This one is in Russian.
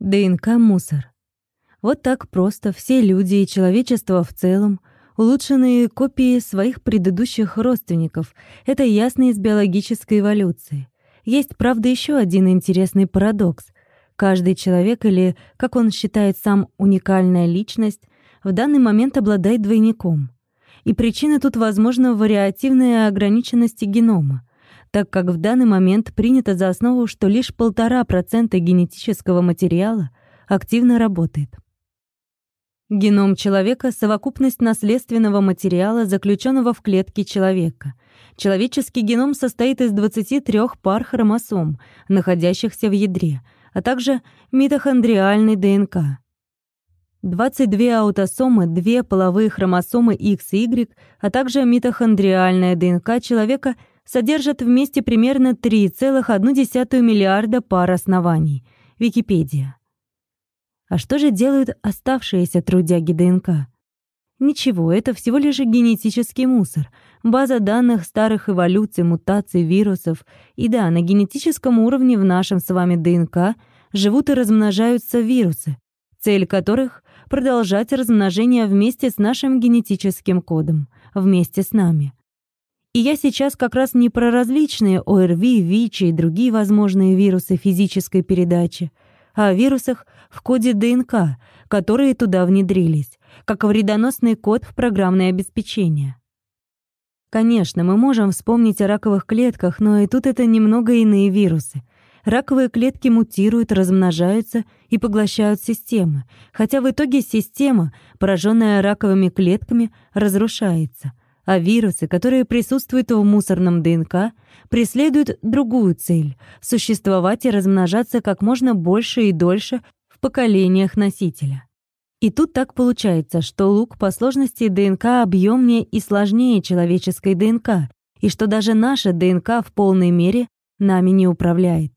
ДНК — мусор. Вот так просто все люди и человечество в целом — улучшенные копии своих предыдущих родственников. Это ясно из биологической эволюции. Есть, правда, еще один интересный парадокс. Каждый человек или, как он считает сам, уникальная личность в данный момент обладает двойником. И причина тут, возможно, в вариативной ограниченности генома так как в данный момент принято за основу, что лишь полтора процента генетического материала активно работает. Геном человека — совокупность наследственного материала, заключенного в клетке человека. Человеческий геном состоит из 23 пар хромосом, находящихся в ядре, а также митохондриальной ДНК. 22 аутосомы, 2 половые хромосомы X и Y, а также митохондриальная ДНК человека содержат вместе примерно 3,1 миллиарда пар оснований. Википедия. А что же делают оставшиеся трудяги ДНК? Ничего, это всего лишь генетический мусор, база данных старых эволюций, мутаций, вирусов. И да, на генетическом уровне в нашем с вами ДНК живут и размножаются вирусы, цель которых — продолжать размножение вместе с нашим генетическим кодом, вместе с нами. И я сейчас как раз не про различные ОРВИ, ВИЧ и другие возможные вирусы физической передачи, а о вирусах в коде ДНК, которые туда внедрились, как вредоносный код в программное обеспечение. Конечно, мы можем вспомнить о раковых клетках, но и тут это немного иные вирусы. Раковые клетки мутируют, размножаются и поглощают системы, хотя в итоге система, пораженная раковыми клетками, разрушается — а вирусы, которые присутствуют в мусорном ДНК, преследуют другую цель — существовать и размножаться как можно больше и дольше в поколениях носителя. И тут так получается, что лук по сложности ДНК объемнее и сложнее человеческой ДНК, и что даже наша ДНК в полной мере нами не управляет.